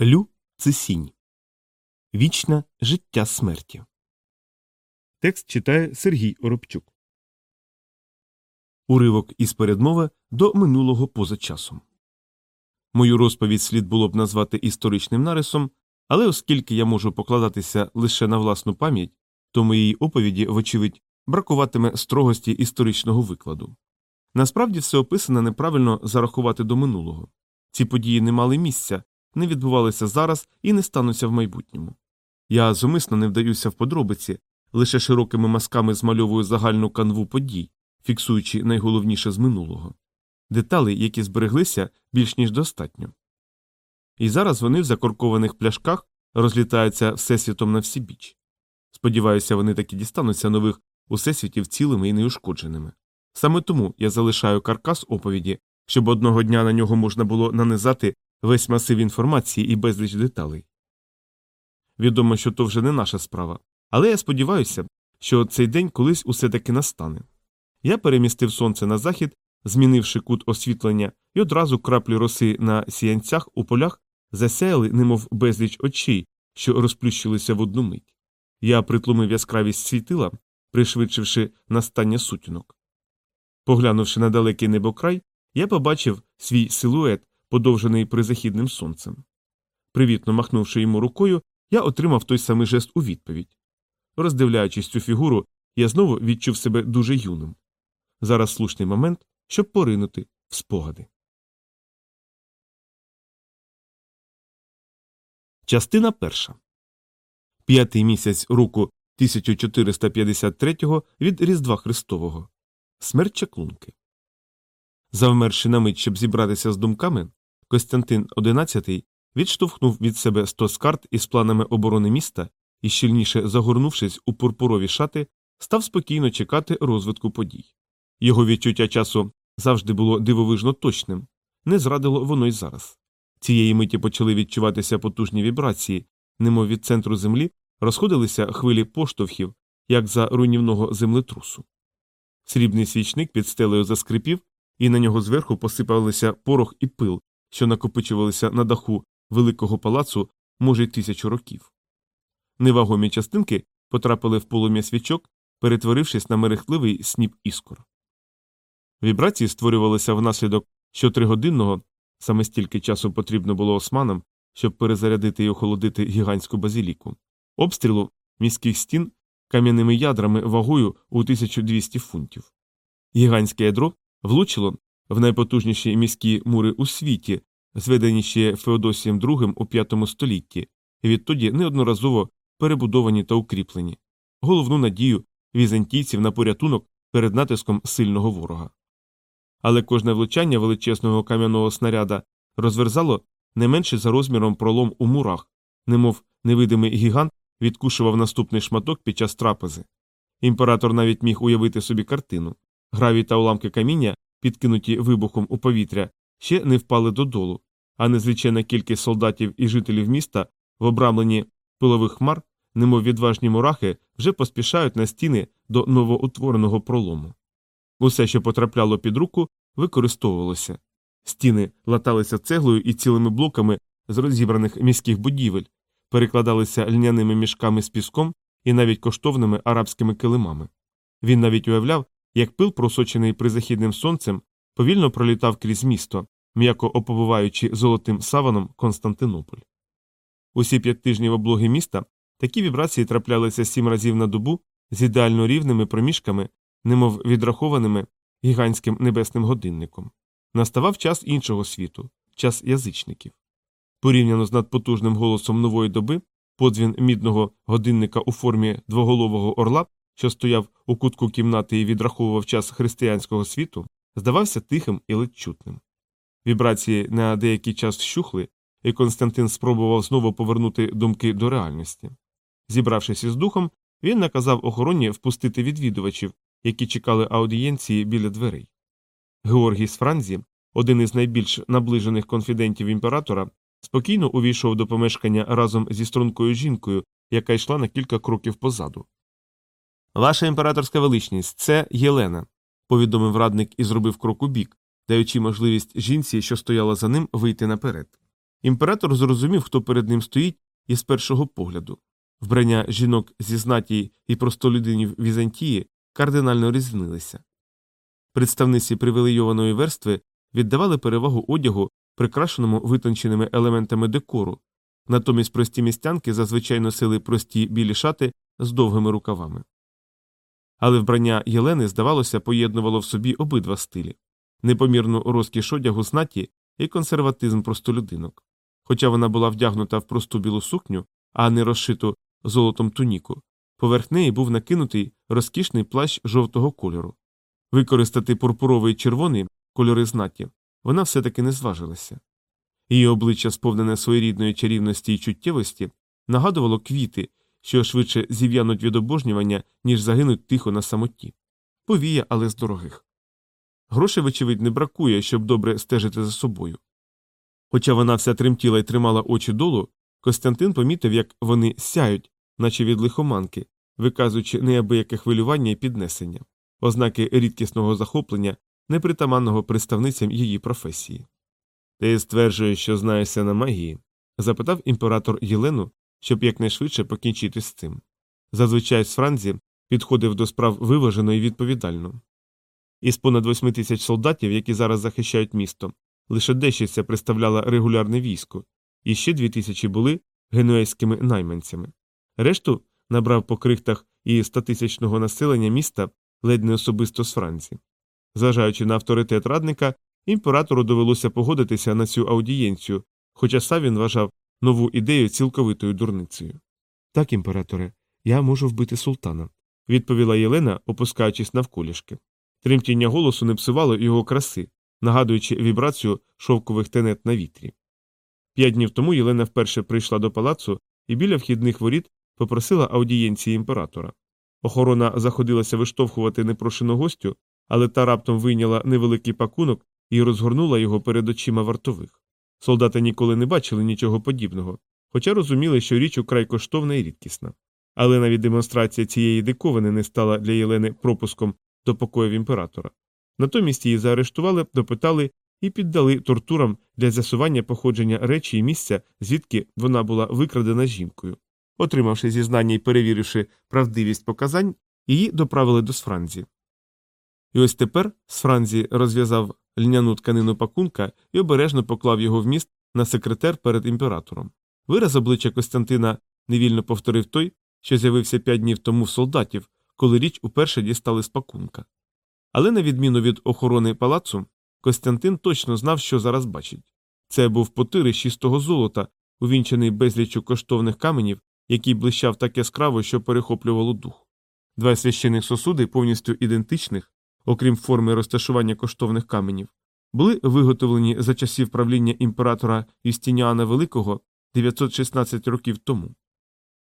Лю це сінь. Вічне життя смерті. Текст читає Сергій Оробчук. Уривок із передмови до минулого поза часом. Мою розповідь слід було б назвати історичним нарисом, але оскільки я можу покладатися лише на власну пам'ять, то моїй оповіді, вочевидь, бракуватиме строгості історичного викладу. Насправді все описане неправильно зарахувати до минулого. Ці події не мали місця, не відбувалися зараз і не стануться в майбутньому. Я зумисно не вдаюся в подробиці, лише широкими мазками змальовую загальну канву подій, фіксуючи найголовніше з минулого. Деталей, які збереглися, більш ніж достатньо. І зараз вони в закоркованих пляшках розлітаються всесвітом на всі біч. Сподіваюся, вони таки дістануться нових усесвітів цілими і неушкодженими. Саме тому я залишаю каркас оповіді, щоб одного дня на нього можна було нанизати весь масив інформації і безліч деталей. Відомо, що то вже не наша справа, але я сподіваюся, що цей день колись усе таки настане. Я перемістив сонце на захід, змінивши кут освітлення, і одразу краплі роси на сіянцях у полях засяяли, немов безліч очей, що розплющилися в одну мить. Я притлумив яскравість світила, пришвидшивши настання сутінок. Поглянувши на далекий небокрай, я побачив свій силует, подовжений призахідним сонцем. Привітно махнувши йому рукою, я отримав той самий жест у відповідь. Роздивляючись цю фігуру, я знову відчув себе дуже юним. Зараз слушний момент, щоб поринути в спогади. Частина перша. П'ятий місяць року 1453 від Різдва Христового. Смерть чаклунки. Завмерши на мить, щоб зібратися з думками, Костянтин XI відштовхнув від себе стос карт із планами оборони міста і, щільніше загорнувшись у пурпурові шати, став спокійно чекати розвитку подій. Його відчуття часу завжди було дивовижно точним, не зрадило воно й зараз. Цієї миті почали відчуватися потужні вібрації, немов від центру землі розходилися хвилі поштовхів, як за руйнівного землетрусу. Срібний свічник під стелею заскрипів, і на нього зверху посипалися порох і пил, що накопичувалися на даху великого палацу, може, й тисячу років. Невагомі частинки потрапили в полум'я свічок, перетворившись на мерехтливий сніп іскор. Вібрації створювалися внаслідок щотригодинного, саме стільки часу потрібно було османам, щоб перезарядити і охолодити гігантську базіліку, обстрілу міських стін кам'яними ядрами вагою у 1200 фунтів. Гігантське ядро влучило в найпотужніші міські мури у світі, зведені ще Феодосієм II у V столітті, і відтоді неодноразово перебудовані та укріплені, головну надію візантійців на порятунок перед натиском сильного ворога. Але кожне влучання величезного кам'яного снаряда розверзало не менше за розміром пролом у мурах, немов невидимий гігант відкушував наступний шматок під час трапези. Імператор навіть міг уявити собі картину гравій та уламки каміння, підкинуті вибухом у повітря, ще не впали додолу, а незвичайна кількість солдатів і жителів міста в обрамленні пилових хмар, немов відважні мурахи, вже поспішають на стіни до новоутвореного пролому. Усе, що потрапляло під руку, використовувалося. Стіни латалися цеглою і цілими блоками з розібраних міських будівель, перекладалися льняними мішками з піском і навіть коштовними арабськими килимами. Він навіть уявляв, як пил, просочений призахідним сонцем, повільно пролітав крізь місто, м'яко оповиваючи золотим саваном Константинополь. Усі п'ять тижнів облоги міста такі вібрації траплялися сім разів на добу з ідеально рівними проміжками, немов відрахованими гігантським небесним годинником. Наставав час іншого світу, час язичників. Порівняно з надпотужним голосом нової доби, подзвін мідного годинника у формі двоголового орла, що стояв у кутку кімнати і відраховував час християнського світу, здавався тихим і ледь чутним. Вібрації на деякий час вщухли, і Константин спробував знову повернути думки до реальності. Зібравшись із духом, він наказав охороні впустити відвідувачів, які чекали аудієнції біля дверей. Георгій з Франзі, один із найбільш наближених конфідентів імператора, спокійно увійшов до помешкання разом зі стрункою жінкою, яка йшла на кілька кроків позаду. Ваша імператорська величність, це Єлена, повідомив радник і зробив крок у бік, даючи можливість жінці, що стояла за ним, вийти наперед. Імператор зрозумів, хто перед ним стоїть, із першого погляду. Вбрання жінок зі знаті і простолюдинів Візантії кардинально різнилися. Представниці привілейованої верстви віддавали перевагу одягу, прикрашеному витонченими елементами декору, натомість прості містянки зазвичай носили прості білі шати з довгими рукавами. Але вбрання Єлени, здавалося, поєднувало в собі обидва стилі непомірну розкіш одягу знаті і консерватизм простолюдинок. Хоча вона була вдягнута в просту білу сукню, а не розшиту золотом туніку, поверх неї був накинутий розкішний плащ жовтого кольору. Використати пурпуровий і червоний кольори знаті вона все таки не зважилася. Її обличчя, сповнене своєрідної чарівності і чуттєвості, нагадувало квіти, що швидше зів'януть від обожнювання, ніж загинуть тихо на самоті. Повія, але з дорогих. Грошей, вочевидь, не бракує, щоб добре стежити за собою. Хоча вона вся тремтіла і тримала очі долу, Костянтин помітив, як вони сяють, наче від лихоманки, виказуючи неабияке хвилювання і піднесення, ознаки рідкісного захоплення, непритаманного представницям її професії. Ти стверджуєш, що знаєшся на магії? запитав імператор Єлену, щоб якнайшвидше покінчити з цим. Зазвичай з Франзі підходив до справ виважено і відповідально. Із понад восьми тисяч солдатів, які зараз захищають місто, лише дещиця представляла регулярне військо, і ще дві тисячі були генуезькими найманцями. Решту набрав по крихтах і статисячного населення міста ледь не особисто з Франції. Зважаючи на авторитет радника, імператору довелося погодитися на цю аудієнцію, хоча сам він вважав нову ідею цілковитою дурницею. Так, імператоре, я можу вбити султана, відповіла Єлена, опускаючись навколішки. Тремтіння голосу не псувало його краси, нагадуючи вібрацію шовкових тенет на вітрі. П'ять днів тому Єлена вперше прийшла до палацу і біля вхідних воріт попросила аудієнції імператора. Охорона заходилася виштовхувати непрошену гостю, але та раптом вийняла невеликий пакунок і розгорнула його перед очима вартових. Солдати ніколи не бачили нічого подібного, хоча розуміли, що річ украй коштовна і рідкісна. Але навіть демонстрація цієї диковини не стала для Єлени пропуском до покоїв імператора. Натомість її заарештували, допитали і піддали тортурам для з'ясування походження речі і місця, звідки вона була викрадена жінкою. Отримавши зізнання і перевіривши правдивість показань, її доправили до Сфранзі. І ось тепер Сфранзі розв'язав льняну тканину пакунка і обережно поклав його в міст на секретер перед імператором. Вираз обличчя Костянтина невільно повторив той, що з'явився п'ять днів тому в солдатів, коли річ уперше дістали з пакунка. Але, на відміну від охорони палацу, Костянтин точно знав, що зараз бачить. Це був потир із чистого золота, увінчений безлічу коштовних каменів, який блищав так яскраво, що перехоплювало дух. Два священих сосуди, повністю ідентичних, окрім форми розташування коштовних каменів, були виготовлені за часів правління імператора Юстініана Великого 916 років тому.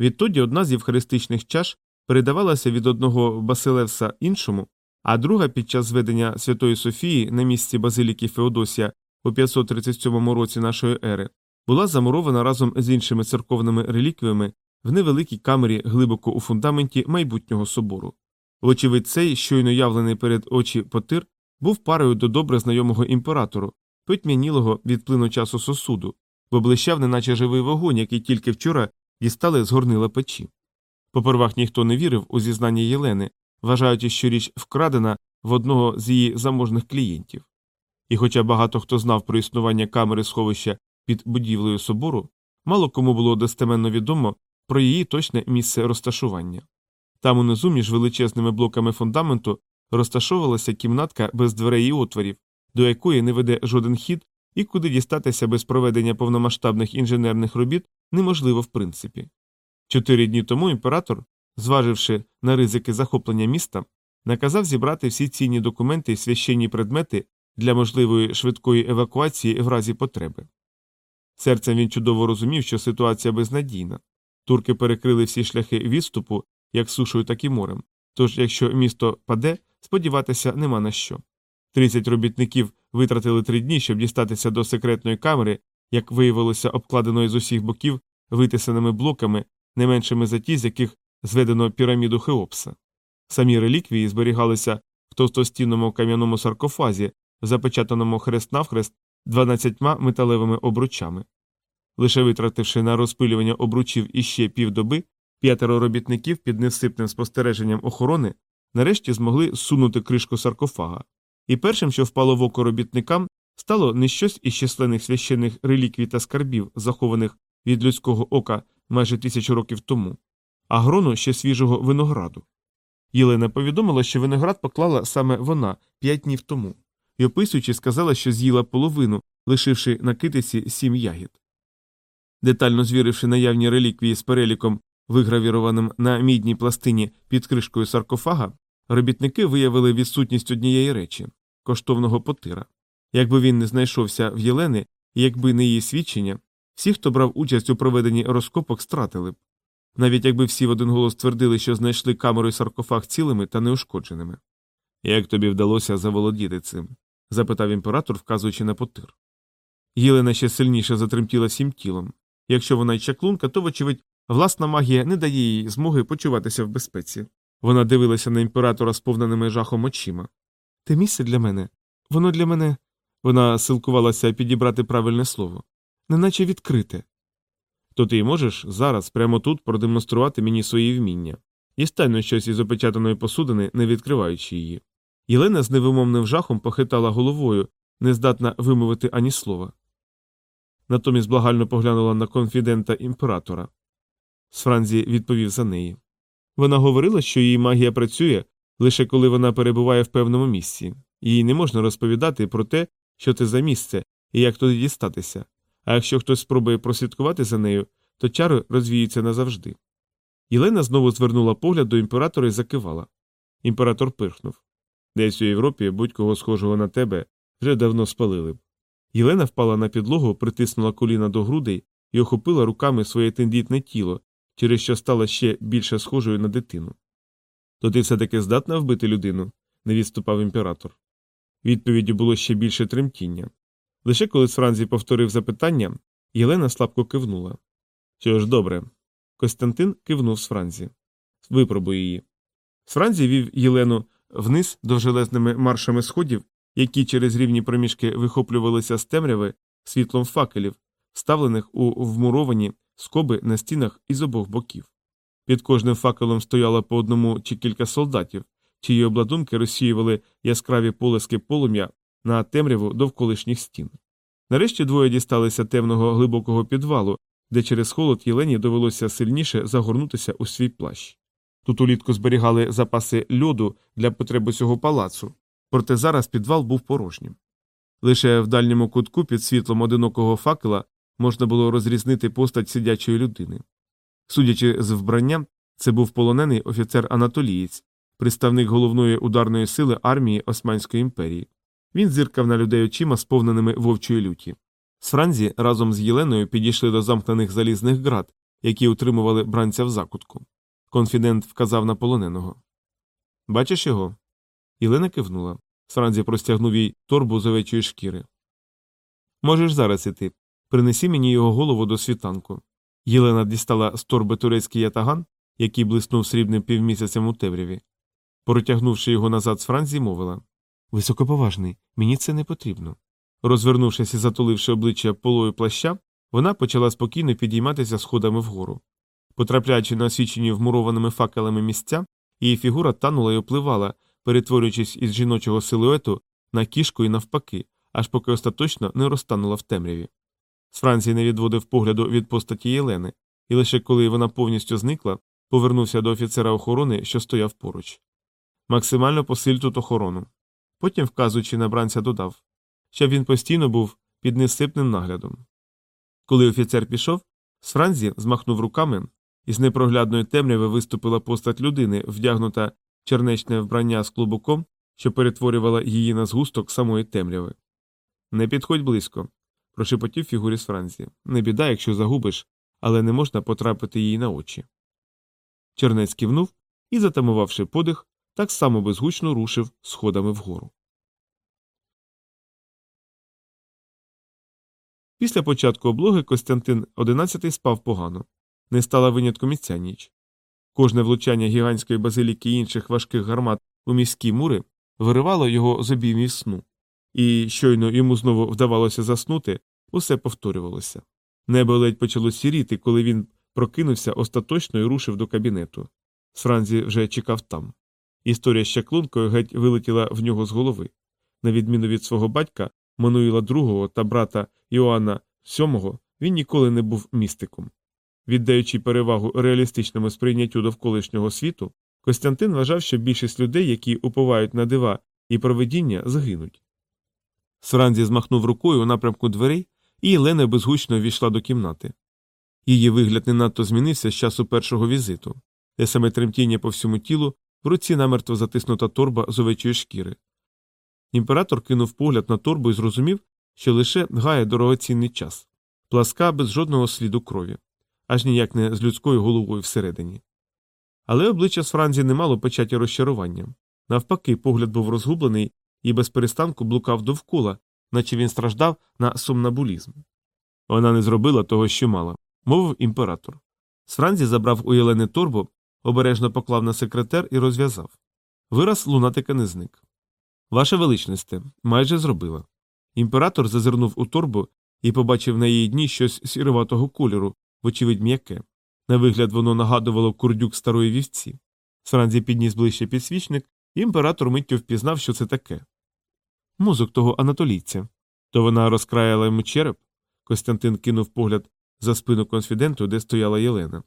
Відтоді одна з євхаристичних чаш передавалася від одного Басилевса іншому, а друга під час зведення Святої Софії на місці базиліки Феодосія у 537 році нашої ери була замурована разом з іншими церковними реліквіями в невеликій камері глибоко у фундаменті майбутнього собору. Вочевидь, цей, щойно явлений перед очі потир, був парою до добре знайомого імператору, потьмянілого від плину часу сосуду, бо блищав, неначе живий вогонь, який тільки вчора дістали з горнила печі. Попервах ніхто не вірив у зізнання Єлени, вважаючи, що річ вкрадена в одного з її заможних клієнтів. І хоча багато хто знав про існування камери сховища під будівлею собору, мало кому було достеменно відомо про її точне місце розташування. Там унизу між величезними блоками фундаменту розташовувалася кімнатка без дверей і отворів, до якої не веде жоден хід і куди дістатися без проведення повномасштабних інженерних робіт неможливо в принципі. Чотири дні тому імператор, зваживши на ризики захоплення міста, наказав зібрати всі цінні документи і священні предмети для можливої швидкої евакуації в разі потреби. Серцем він чудово розумів, що ситуація безнадійна. Турки перекрили всі шляхи відступу як сушою, так і морем. Тож, якщо місто паде, сподіватися нема на що. Тридцять робітників витратили три дні, щоб дістатися до секретної камери, як виявилося, обкладеної з усіх боків витисаними блоками, не меншими за ті, з яких зведено піраміду Хеопса. Самі реліквії зберігалися в товстостінному кам'яному саркофазі, запечатаному хрест навхрест дванадцятьма металевими обручами. Лише витративши на розпилювання обручів іще півдоби, п'ятеро робітників під невсипним спостереженням охорони нарешті змогли сунути кришку саркофага. І першим, що впало в око робітникам, стало не щось із численних священних реліквій та скарбів, захованих від людського ока майже тисячу років тому, а грону ще свіжого винограду. Єлена повідомила, що виноград поклала саме вона п'ять днів тому, і описуючи, сказала, що з'їла половину, лишивши на китиці сім ягід. Детально звіривши наявні реліквії з переліком, вигравірованим на мідній пластині під кришкою саркофага, робітники виявили відсутність однієї речі коштовного потира. Якби він не знайшовся в Єлени, якби не її свідчення, всі, хто брав участь у проведенні розкопок, стратили б. Навіть якби всі в один голос твердили, що знайшли камеру і саркофаг цілими та неушкодженими. Як тобі вдалося заволодіти цим? запитав імператор, вказуючи на потир. Єлена ще сильніше затремтіла всім тілом. Якщо вона й чаклунка, то, вочевидь, власна магія не дає їй змоги почуватися в безпеці. Вона дивилася на імператора сповненими жахом очима. Те місце для мене, воно для мене. Вона силкувалася підібрати правильне слово, неначе відкрите. То ти можеш зараз, прямо тут, продемонструвати мені свої вміння. Дістайно щось із опечатаної посудини, не відкриваючи її. Єлена з невимовним жахом похитала головою, не здатна вимовити ані слова. Натомість благально поглянула на конфідента імператора. Сфранзі відповів за неї. Вона говорила, що її магія працює лише коли вона перебуває в певному місці, їй не можна розповідати про те, що це за місце і як туди дістатися, а якщо хтось спробує прослідкувати за нею, то чари розвіються назавжди. Єлена знову звернула погляд до імператора і закивала. Імператор пирхнув. Десь у Європі будь-кого схожого на тебе вже давно спалили б. Єлена впала на підлогу, притиснула коліна до грудей і охопила руками своє тендітне тіло, через що стала ще більше схожою на дитину. То ти все таки здатна вбити людину? не відступав імператор. Відповіддю було ще більше тремтіння. Лише коли Сфранзі повторив запитання, Єлена слабко кивнула. Що ж, добре. Костянтин кивнув Сфранзі. Випробуй її. Сфранзі вів Єлену вниз довжелезними маршами сходів, які через рівні проміжки вихоплювалися з темряви світлом факелів, вставлених у вмуровані скоби на стінах із обох боків. Під кожним факелом стояло по одному чи кілька солдатів, чиї обладунки розсіювали яскраві полиски полум'я на темряву довколишніх стін. Нарешті двоє дісталися темного глибокого підвалу, де через холод Єлені довелося сильніше загорнутися у свій плащ. Тут улітку зберігали запаси льоду для потреб усього палацу, проте зараз підвал був порожнім. Лише в дальньому кутку під світлом одинокого факела можна було розрізнити постать сидячої людини. Судячи з вбрання, це був полонений офіцер Анатолієць, представник головної ударної сили армії Османської імперії. Він зиркав на людей очима, сповненими вовчої люті. З Франзі разом з Єленою підійшли до замкнених залізних град, які утримували бранця в закутку. Конфідент вказав на полоненого. Бачиш його? Єлена кивнула. Сранзі простягнув їй торбу з овечої шкіри. Можеш зараз іти. Принесі мені його голову до світанку. Єлена дістала з торби турецький ятаган, який блиснув срібним півмісяцем у темряві. Протягнувши його назад з Франзі, мовила Високоповажний, мені це не потрібно. Розвернувшись і затуливши обличчя полою плаща, вона почала спокійно підійматися сходами вгору. Потрапляючи на освічені вмурованими факелами місця, її фігура танула і опливала, перетворюючись із жіночого силуету на кішку і навпаки, аж поки остаточно не розтанула в темряві. З Франції не відводив погляду від постаті Єлени, і лише коли вона повністю зникла, повернувся до офіцера охорони, що стояв поруч. Максимально посиль тут охорону. Потім, вказуючи на бранця, додав, щоб він постійно був під несипним наглядом. Коли офіцер пішов, з Франзі змахнув руками, і з непроглядної темряви виступила постать людини, вдягнута чернечне вбрання з клубоком, що перетворювала її на згусток самої темряви. Не підходь близько, прошепотів фігурі з. Не біда, якщо загубиш, але не можна потрапити їй на очі. Чернець кивнув і, затамувавши подих, так само безгучно рушив сходами вгору. Після початку облоги Костянтин XI спав погано. Не стала винятком і ця ніч. Кожне влучання гігантської базиліки і інших важких гармат у міські мури виривало його з обіймів сну, і щойно йому знову вдавалося заснути, усе повторювалося. Небо ледь почало сіріти, коли він прокинувся остаточно і рушив до кабінету. Сфранзі вже чекав там. Історія з чаклункою геть вилетіла в нього з голови. На відміну від свого батька, Мануїла II та брата Іоанна VII, він ніколи не був містиком. Віддаючи перевагу реалістичному сприйняттю довколишнього світу, Костянтин вважав, що більшість людей, які уповають на дива і провидіння, загинуть. Сранзі змахнув рукою у напрямку дверей, і Єлена безгучно ввійшла до кімнати. Її вигляд не надто змінився з часу першого візиту, те саме тремтіння по всьому тілу, в руці намертво затиснута торба з овечої шкіри. Імператор кинув погляд на торбу і зрозумів, що лише гає дорогоцінний час, пласка без жодного сліду крові, аж ніяк не з людською головою всередині. Але обличчя Сфранзі не мало печаті розчарування. Навпаки, погляд був розгублений і без перестанку блукав довкола, наче він страждав на сомнабулізм. Вона не зробила того, що мала, мовив імператор. Сфранзі забрав у Єлени торбу, обережно поклав на секретер і розв'язав. Вираз лунатика не зник. Ваше величносте, майже зробила. Імператор зазирнув у торбу і побачив на її дні щось сіруватого кольору, вочевидь м'яке. На вигляд воно нагадувало курдюк старої вівці. Сранзі підніс ближче підсвічник, і імператор миттю впізнав, що це таке. Мозок того анатолійця. То вона розкраяла йому череп. Костянтин кинув погляд за спину конфіденту, де стояла Єлена.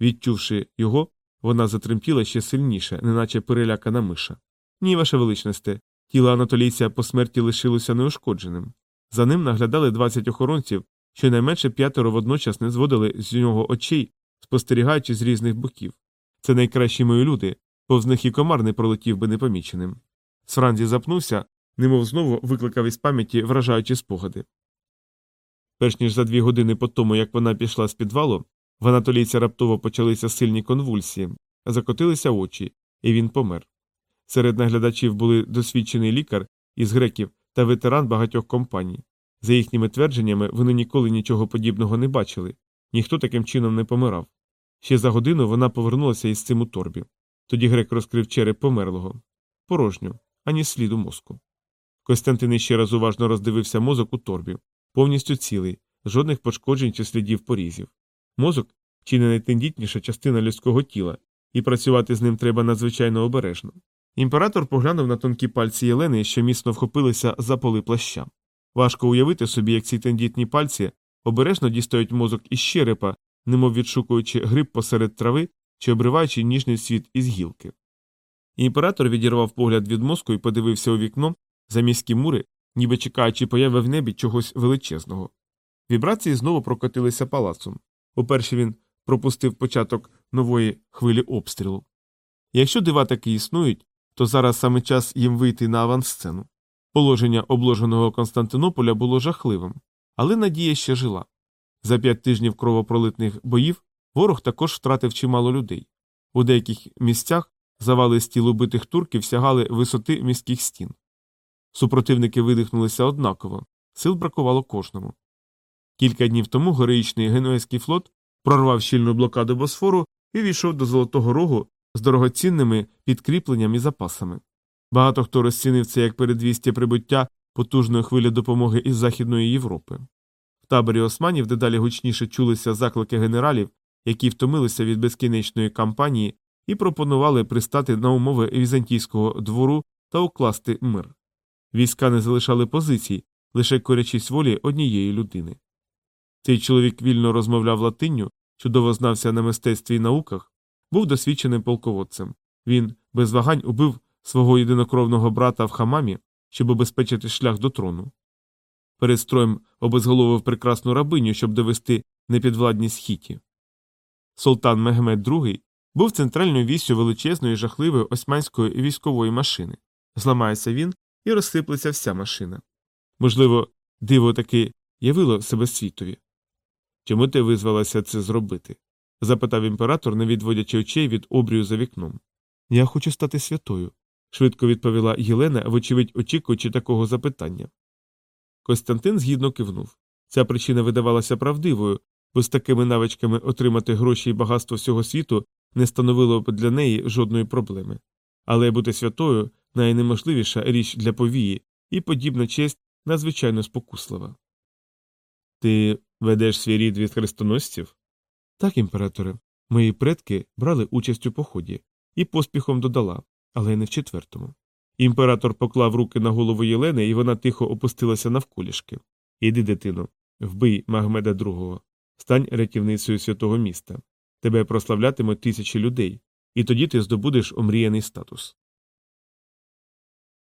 Відчувши його, вона затремтіла ще сильніше, неначе перелякана миша. Ні, ваше величносте, тіло анатолійця по смерті лишилося неушкодженим. За ним наглядали 20 охоронців, щонайменше п'ятеро водночас не зводили з нього очей, спостерігаючи з різних боків. Це найкращі мої люди, повз них і комар не пролетів би непоміченим. Сранзі запнувся, немов знову викликав із пам'яті вражаючі спогади. Перш ніж за дві години по тому, як вона пішла з підвалу, в анатолійця раптово почалися сильні конвульсії, закотилися очі, і він помер. Серед наглядачів були досвідчений лікар із греків та ветеран багатьох компаній. За їхніми твердженнями, вони ніколи нічого подібного не бачили, ніхто таким чином не помирав. Ще за годину вона повернулася із цим у торбі. Тоді грек розкрив череп померлого. Порожньо, ані сліду мозку. Костянтин іще раз уважно роздивився мозок у торбі, повністю цілий, жодних пошкоджень чи слідів порізів. Мозок чи не найтендітніша частина людського тіла, і працювати з ним треба надзвичайно обережно. Імператор поглянув на тонкі пальці Єлени, що міцно вхопилися за поли плаща. Важко уявити собі, як ці тендітні пальці обережно дістають мозок із черепа, немов відшукуючи гриб посеред трави чи обриваючи ніжний світ із гілки. Імператор відірвав погляд від мозку і подивився у вікно за міські мури, ніби чекаючи появи в небі чогось величезного. Вібрації знову прокотилися палацом. Уперше він пропустив початок нової хвилі обстрілу. Якщо дива таки існують, то зараз саме час їм вийти на авансцену. Положення обложеного Константинополя було жахливим, але надія ще жила. За п'ять тижнів кровопролитних боїв ворог також втратив чимало людей. У деяких місцях завали стіл убитих турків сягали висоти міських стін. Супротивники видихнулися однаково, сил бракувало кожному. Кілька днів тому героїчний генуезький флот прорвав щільну блокаду Босфору і війшов до Золотого Рогу з дорогоцінними підкріпленнями і запасами. Багато хто розцінив це як передвістя прибуття потужної хвилі допомоги із Західної Європи. В таборі османів дедалі гучніше чулися заклики генералів, які втомилися від безкінечної кампанії і пропонували пристати на умови візантійського двору та укласти мир. Війська не залишали позицій, лише корячись волі однієї людини. Цей чоловік вільно розмовляв латинню, чудово знався на мистецтві і науках, був досвідченим полководцем. Він без вагань убив свого єдинокровного брата в хамамі, щоб обезпечити шлях до трону. Перед строєм обезголовив прекрасну рабиню, щоб довести непідвладність хіті. Султан Мегмед II був центральною вісю величезної жахливої османської військової машини. Зламається він і розсиплеться вся машина. Можливо, диво таки явило себе світові. Чому ти визвалася це зробити? запитав імператор, не відводячи очей від обрію за вікном. Я хочу стати святою, швидко відповіла Єлена, вочевидь очікуючи такого запитання. Костянтин згідно кивнув. Ця причина видавалася правдивою, бо з такими навичками отримати гроші і багатство всього світу не становило б для неї жодної проблеми. Але бути святою найнеможливіша річ для повії, і подібна честь надзвичайно спокуслива. Ти Ведеш свій рід від хрестоносців? Так, імператоре. Мої предки брали участь у поході, і поспіхом додала, але не в четвертому. Імператор поклав руки на голову Єлени, і вона тихо опустилася навколішки. Іди, дитино, вбий Магмеда II, стань рятівницею святого міста. Тебе прославлятимуть тисячі людей, і тоді ти здобудеш омріяний статус.